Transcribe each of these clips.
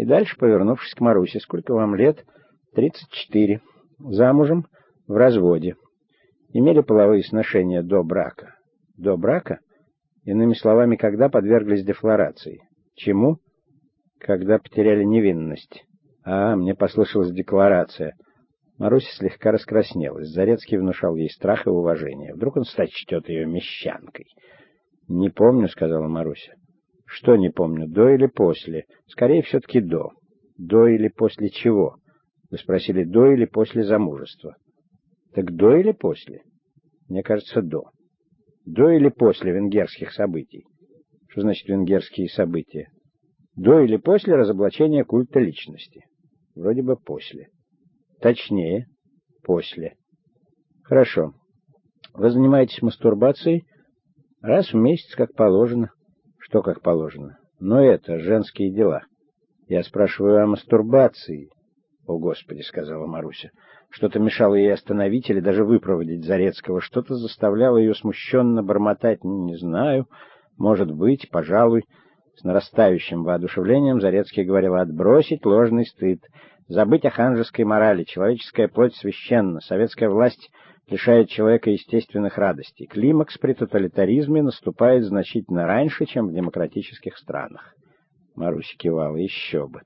И дальше, повернувшись к Марусе, «Сколько вам лет?» «Тридцать четыре. Замужем, в разводе. Имели половые сношения до брака». «До брака?» Иными словами, когда подверглись дефлорации. Чему? Когда потеряли невинность. А, мне послышалась декларация. Маруся слегка раскраснелась. Зарецкий внушал ей страх и уважение. Вдруг он сочтет ее мещанкой. «Не помню», — сказала Маруся. «Что не помню, до или после?» «Скорее, все-таки до». «До или после чего?» Вы спросили, до или после замужества. «Так до или после?» «Мне кажется, до». «До или после венгерских событий?» «Что значит венгерские события?» «До или после разоблачения культа личности?» «Вроде бы после». «Точнее, после». «Хорошо. Вы занимаетесь мастурбацией?» Раз в месяц, как положено. Что как положено? Но это женские дела. Я спрашиваю о мастурбации. О, Господи, сказала Маруся. Что-то мешало ей остановить или даже выпроводить Зарецкого. Что-то заставляло ее смущенно бормотать. Не знаю. Может быть, пожалуй. С нарастающим воодушевлением Зарецкий говорил отбросить ложный стыд, забыть о ханжеской морали, человеческая плоть священна, советская власть лишает человека естественных радостей. Климакс при тоталитаризме наступает значительно раньше, чем в демократических странах. Маруся кивала, еще бы.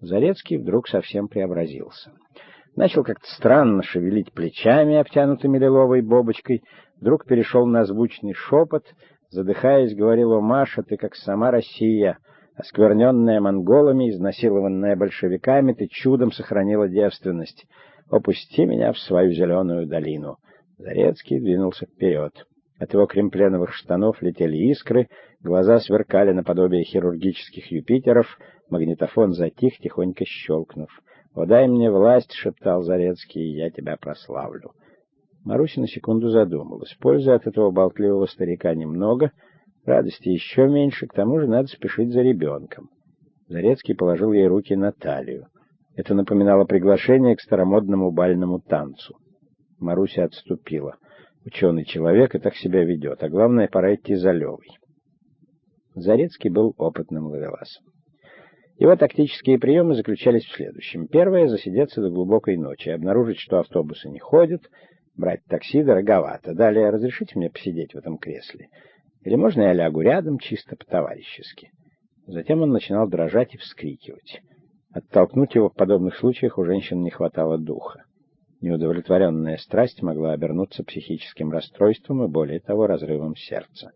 Зарецкий вдруг совсем преобразился. Начал как-то странно шевелить плечами, обтянутыми лиловой бобочкой, вдруг перешел на звучный шепот, задыхаясь, говорил о Маша, ты как сама Россия, оскверненная монголами, изнасилованная большевиками, ты чудом сохранила девственность. «Опусти меня в свою зеленую долину». Зарецкий двинулся вперед. От его кремпленовых штанов летели искры, глаза сверкали наподобие хирургических Юпитеров, магнитофон затих, тихонько щелкнув. «О, мне власть!» — шептал Зарецкий, — «я тебя прославлю». Маруся на секунду задумалась. Пользы от этого болтливого старика немного, радости еще меньше, к тому же надо спешить за ребенком. Зарецкий положил ей руки на талию. Это напоминало приглашение к старомодному бальному танцу. Маруся отступила. Ученый человек и так себя ведет, а главное, пора идти за Левой. Зарецкий был опытным ловеласом. Его тактические приемы заключались в следующем. Первое — засидеться до глубокой ночи, обнаружить, что автобусы не ходят, брать такси дороговато. Далее, разрешите мне посидеть в этом кресле? Или можно я лягу рядом, чисто по-товарищески? Затем он начинал дрожать и вскрикивать. Оттолкнуть его в подобных случаях у женщин не хватало духа. Неудовлетворенная страсть могла обернуться психическим расстройством и, более того, разрывом сердца.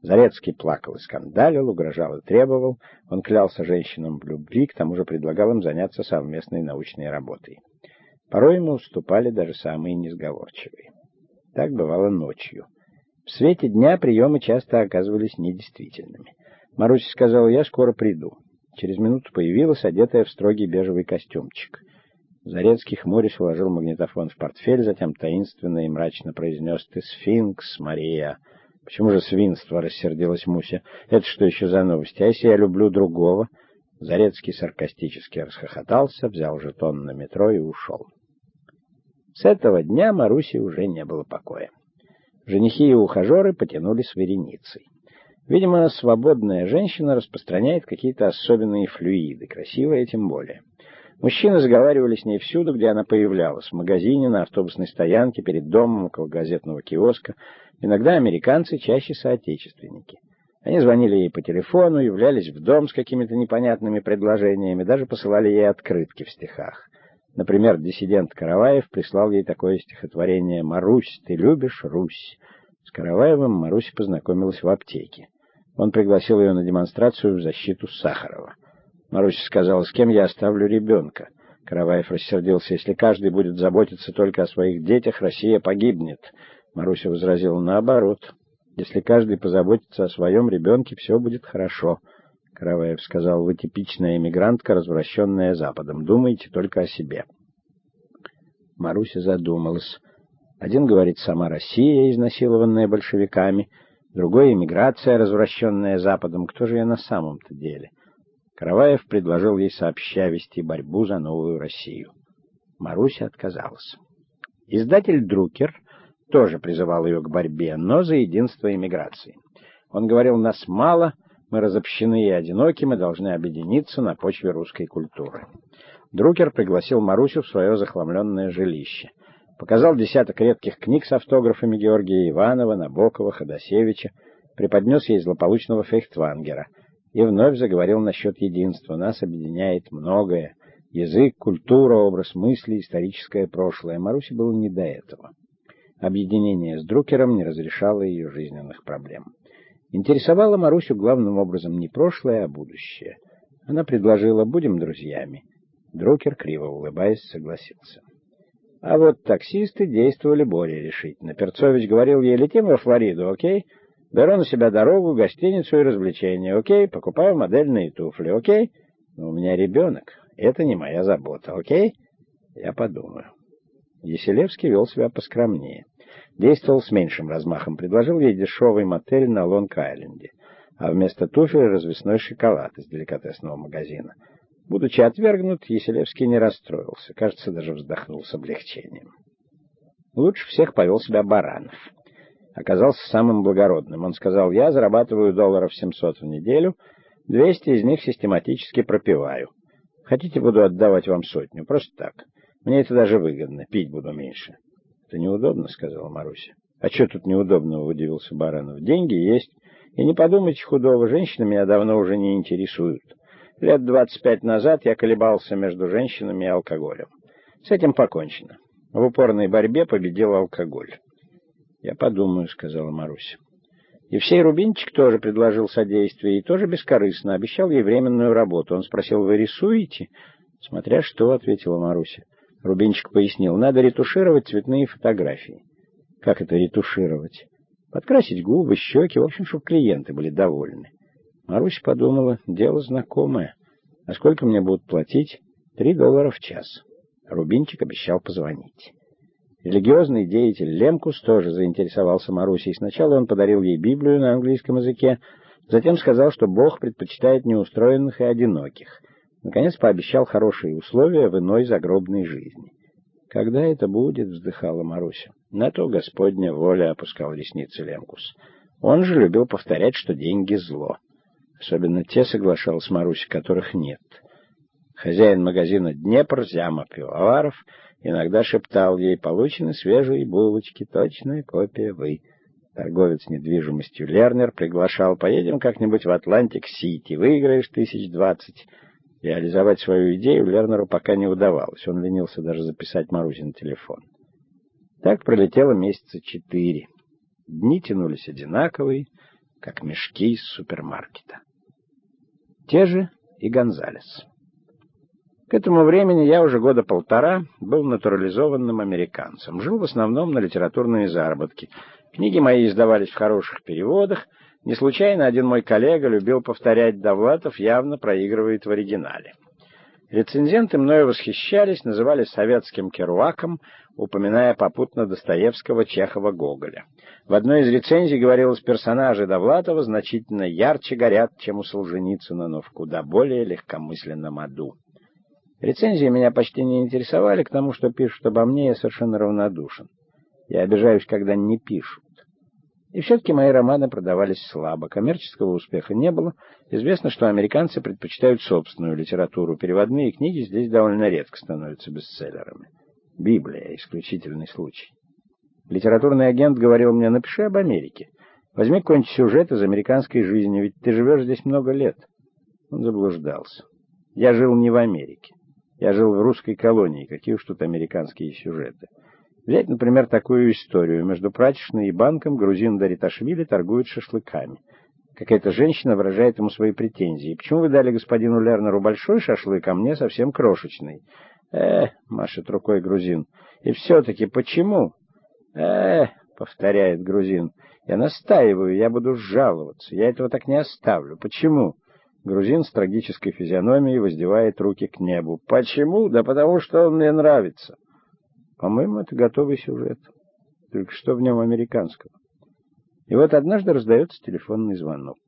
Зарецкий плакал и скандалил, угрожал и требовал. Он клялся женщинам в любви, к тому же предлагал им заняться совместной научной работой. Порой ему уступали даже самые несговорчивые. Так бывало ночью. В свете дня приемы часто оказывались недействительными. Маруся сказала, я скоро приду. Через минуту появилась, одетая в строгий бежевый костюмчик. Зарецкий хмурясь уложил магнитофон в портфель, затем таинственно и мрачно произнес «Ты сфинкс, Мария!» «Почему же свинство?» — рассердилась Муся. «Это что еще за новости? А если я люблю другого?» Зарецкий саркастически расхохотался, взял жетон на метро и ушел. С этого дня Маруси уже не было покоя. Женихи и ухажеры потянулись вереницей. Видимо, свободная женщина распространяет какие-то особенные флюиды, красивые тем более. Мужчины заговаривали с ней всюду, где она появлялась, в магазине, на автобусной стоянке, перед домом, около газетного киоска. Иногда американцы, чаще соотечественники. Они звонили ей по телефону, являлись в дом с какими-то непонятными предложениями, даже посылали ей открытки в стихах. Например, диссидент Караваев прислал ей такое стихотворение «Марусь, ты любишь Русь?» С Караваевым Маруся познакомилась в аптеке. Он пригласил ее на демонстрацию в защиту Сахарова. Маруся сказала, с кем я оставлю ребенка. Караваев рассердился, если каждый будет заботиться только о своих детях, Россия погибнет. Маруся возразила, наоборот. Если каждый позаботится о своем ребенке, все будет хорошо. Караваев сказал, вы типичная эмигрантка, развращенная Западом. Думаете только о себе. Маруся задумалась. Один говорит, сама Россия, изнасилованная большевиками, другой — эмиграция, развращенная Западом. Кто же я на самом-то деле? Караваев предложил ей сообща вести борьбу за новую Россию. Маруся отказалась. Издатель Друкер тоже призывал ее к борьбе, но за единство эмиграции. Он говорил, нас мало, Мы разобщены и одиноки, мы должны объединиться на почве русской культуры. Друкер пригласил Марусю в свое захламленное жилище. Показал десяток редких книг с автографами Георгия Иванова, Набокова, Ходосевича, преподнес ей злополучного Фейхтвангера и вновь заговорил насчет единства. Нас объединяет многое. Язык, культура, образ мысли, историческое прошлое. Марусе было не до этого. Объединение с Друкером не разрешало ее жизненных проблем. Интересовало Марусю главным образом не прошлое, а будущее. Она предложила «будем друзьями». Друкер, криво улыбаясь, согласился. А вот таксисты действовали более решительно. Перцович говорил ей «летим во Флориду, окей?» Беру на себя дорогу, гостиницу и развлечения, окей? Покупаю модельные туфли, окей? Но у меня ребенок. Это не моя забота, окей? Я подумаю. Еселевский вел себя поскромнее. Действовал с меньшим размахом. Предложил ей дешевый мотель на Лонг-Айленде, а вместо туфель развесной шоколад из деликатесного магазина. Будучи отвергнут, Еселевский не расстроился. Кажется, даже вздохнул с облегчением. Лучше всех повел себя Баранов. Оказался самым благородным. Он сказал, я зарабатываю долларов 700 в неделю, 200 из них систематически пропиваю. Хотите, буду отдавать вам сотню, просто так. Мне это даже выгодно, пить буду меньше. — Это неудобно, — сказала Маруся. — А что тут неудобного, — удивился Баранов. — Деньги есть. И не подумайте худого, женщины меня давно уже не интересуют. Лет двадцать пять назад я колебался между женщинами и алкоголем. С этим покончено. В упорной борьбе победил алкоголь. — Я подумаю, — сказала Маруся. Евсей Рубинчик тоже предложил содействие и тоже бескорыстно обещал ей временную работу. Он спросил, вы рисуете? — Смотря что, — ответила Маруся. Рубинчик пояснил, надо ретушировать цветные фотографии. Как это ретушировать? Подкрасить губы, щеки, в общем, чтобы клиенты были довольны. Маруся подумала, дело знакомое. А сколько мне будут платить? Три доллара в час. Рубинчик обещал позвонить. Религиозный деятель Лемкус тоже заинтересовался Марусей. Сначала он подарил ей Библию на английском языке, затем сказал, что Бог предпочитает неустроенных и одиноких. Наконец пообещал хорошие условия в иной загробной жизни. «Когда это будет?» — вздыхала Маруся. «На то Господня воля», — опускал ресницы Лемкус. Он же любил повторять, что деньги — зло. Особенно те, соглашался Маруся, которых нет. Хозяин магазина «Днепр» Зяма Пивоваров иногда шептал ей «Получены свежие булочки, точная копия вы». Торговец недвижимостью Лернер приглашал «Поедем как-нибудь в Атлантик-Сити, выиграешь тысяч двадцать». Реализовать свою идею Лернеру пока не удавалось. Он ленился даже записать Марусин телефон. Так пролетело месяца четыре. Дни тянулись одинаковые, как мешки из супермаркета. Те же и Гонзалес. К этому времени я уже года полтора был натурализованным американцем. Жил в основном на литературные заработки. Книги мои издавались в хороших переводах, не случайно один мой коллега любил повторять «Довлатов явно проигрывает в оригинале». Рецензенты мною восхищались, называли советским керуаком, упоминая попутно Достоевского, Чехова, Гоголя. В одной из рецензий говорилось, персонажи Довлатова значительно ярче горят, чем у Солженицына, но в куда более легкомысленном аду. Рецензии меня почти не интересовали, к тому, что пишут обо мне, я совершенно равнодушен. Я обижаюсь, когда не пишут. И все-таки мои романы продавались слабо, коммерческого успеха не было. Известно, что американцы предпочитают собственную литературу. Переводные книги здесь довольно редко становятся бестселлерами. Библия — исключительный случай. Литературный агент говорил мне, напиши об Америке. Возьми какой-нибудь сюжет из американской жизни, ведь ты живешь здесь много лет. Он заблуждался. Я жил не в Америке. Я жил в русской колонии. Какие уж тут американские сюжеты. Взять, например, такую историю. Между прачечной и банком грузин Дариташвили торгует шашлыками. Какая-то женщина выражает ему свои претензии. «Почему вы дали господину Лернеру большой шашлык, а мне совсем крошечный?» «Э, — машет рукой грузин, — и все-таки почему?» «Э, — повторяет грузин, — я настаиваю, я буду жаловаться, я этого так не оставлю. Почему?» Грузин с трагической физиономией воздевает руки к небу. «Почему? Да потому что он мне нравится». По-моему, это готовый сюжет. Только что в нем американского. И вот однажды раздается телефонный звонок.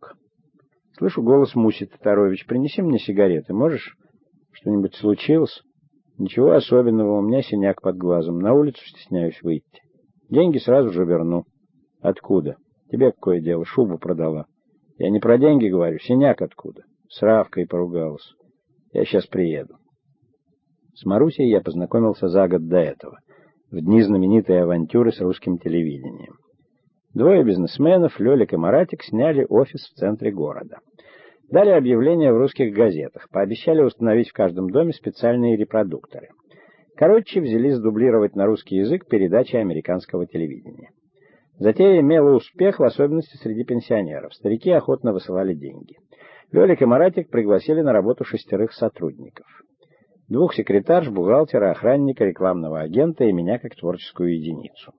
Слышу голос Муси Татарович. «Принеси мне сигареты. Можешь? Что-нибудь случилось?» «Ничего особенного. У меня синяк под глазом. На улицу стесняюсь выйти. Деньги сразу же верну». «Откуда? Тебе какое дело? Шубу продала». Я не про деньги говорю, синяк откуда. С Равкой поругалась. Я сейчас приеду. С Марусей я познакомился за год до этого, в дни знаменитой авантюры с русским телевидением. Двое бизнесменов, Лёлик и Маратик, сняли офис в центре города. Дали объявления в русских газетах, пообещали установить в каждом доме специальные репродукторы. Короче, взялись дублировать на русский язык передачи американского телевидения. Затея имела успех, в особенности среди пенсионеров. Старики охотно высылали деньги. Лёлик и Маратик пригласили на работу шестерых сотрудников. Двух секретарш, бухгалтера, охранника, рекламного агента и меня как творческую единицу.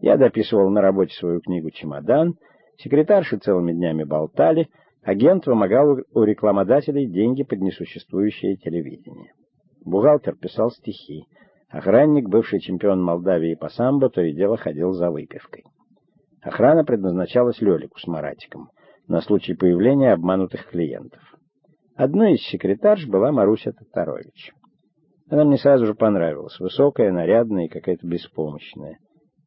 Я дописывал на работе свою книгу «Чемодан», секретарши целыми днями болтали, Агент вымогал у рекламодателей деньги под несуществующее телевидение. Бухгалтер писал стихи. Охранник, бывший чемпион Молдавии по самбо, то и дело ходил за выпивкой. Охрана предназначалась Лелику с Маратиком на случай появления обманутых клиентов. Одной из секретарш была Маруся Татарович. Она мне сразу же понравилась. Высокая, нарядная и какая-то беспомощная.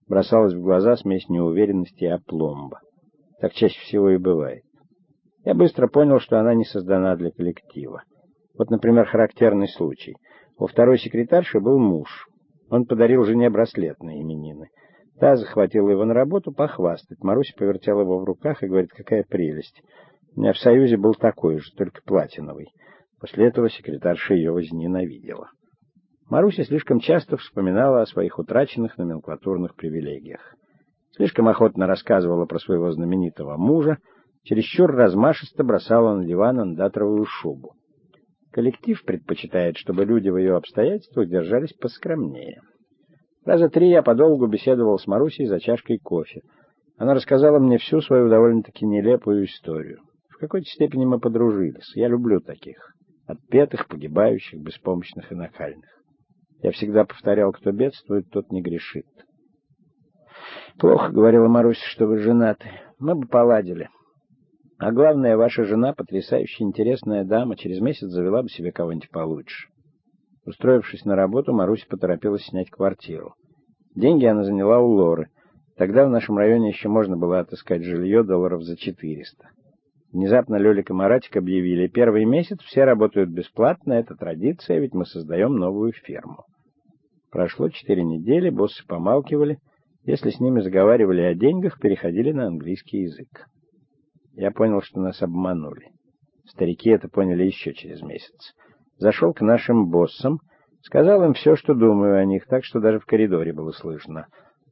Бросалась в глаза смесь неуверенности и опломба. Так чаще всего и бывает. Я быстро понял, что она не создана для коллектива. Вот, например, характерный случай. У второй секретарши был муж. Он подарил жене браслет на именины. Та захватила его на работу похвастать. Маруся повертела его в руках и говорит, какая прелесть. У меня в Союзе был такой же, только платиновый. После этого секретарша ее возненавидела. Маруся слишком часто вспоминала о своих утраченных номенклатурных привилегиях. Слишком охотно рассказывала про своего знаменитого мужа, чересчур размашисто бросала на диван андатровую шубу. Коллектив предпочитает, чтобы люди в ее обстоятельствах держались поскромнее. Раза три я подолгу беседовал с Марусей за чашкой кофе. Она рассказала мне всю свою довольно-таки нелепую историю. Какой-то степени мы подружились. Я люблю таких. Отпетых, погибающих, беспомощных и нахальных. Я всегда повторял, кто бедствует, тот не грешит. «Плохо», — говорила Маруся, — «что вы женаты. Мы бы поладили. А главное, ваша жена, потрясающе интересная дама, через месяц завела бы себе кого-нибудь получше. Устроившись на работу, Маруся поторопилась снять квартиру. Деньги она заняла у Лоры. Тогда в нашем районе еще можно было отыскать жилье долларов за 400. Внезапно Лёлик и Маратик объявили, первый месяц все работают бесплатно, это традиция, ведь мы создаем новую ферму. Прошло четыре недели, боссы помалкивали, если с ними заговаривали о деньгах, переходили на английский язык. Я понял, что нас обманули. Старики это поняли еще через месяц. Зашел к нашим боссам, сказал им все, что думаю о них, так что даже в коридоре было слышно.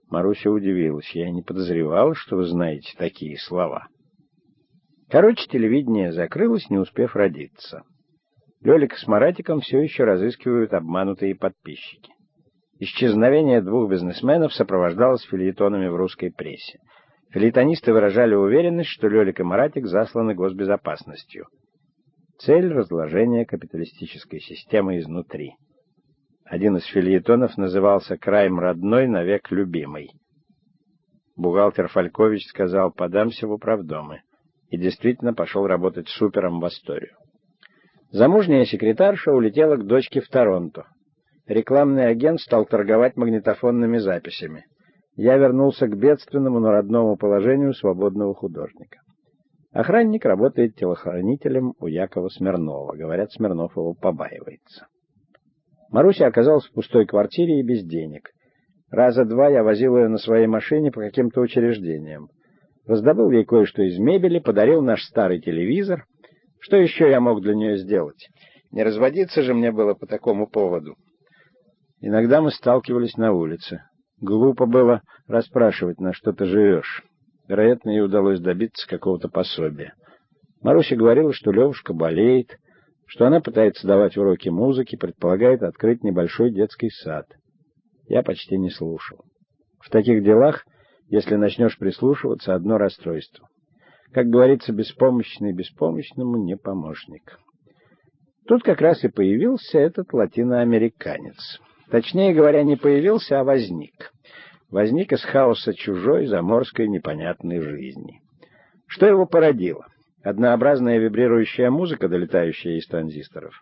Маруся удивилась. Я не подозревал, что вы знаете такие слова. Короче, телевидение закрылось, не успев родиться. Лёлик с Маратиком все еще разыскивают обманутые подписчики. Исчезновение двух бизнесменов сопровождалось филетонами в русской прессе. Филитонисты выражали уверенность, что Лёлик и Маратик засланы госбезопасностью. Цель — разложения капиталистической системы изнутри. Один из фильетонов назывался «Крайм родной, навек любимый». Бухгалтер Фалькович сказал «подамся в управдомы» и действительно пошел работать супером в Асторию. Замужняя секретарша улетела к дочке в Торонто. Рекламный агент стал торговать магнитофонными записями я вернулся к бедственному, но родному положению свободного художника. Охранник работает телохранителем у Якова Смирнова. Говорят, Смирнов его побаивается. Маруся оказалась в пустой квартире и без денег. Раза два я возил ее на своей машине по каким-то учреждениям. Раздобыл ей кое-что из мебели, подарил наш старый телевизор. Что еще я мог для нее сделать? Не разводиться же мне было по такому поводу. Иногда мы сталкивались на улице. Глупо было расспрашивать, на что ты живешь. Вероятно, ей удалось добиться какого-то пособия. Маруся говорила, что Левушка болеет, что она пытается давать уроки музыки, предполагает открыть небольшой детский сад. Я почти не слушал. В таких делах, если начнешь прислушиваться, одно расстройство. Как говорится, беспомощный беспомощному не помощник. Тут как раз и появился этот латиноамериканец. Точнее говоря, не появился, а возник. Возник из хаоса чужой, заморской, непонятной жизни. Что его породило? Однообразная вибрирующая музыка, долетающая из транзисторов?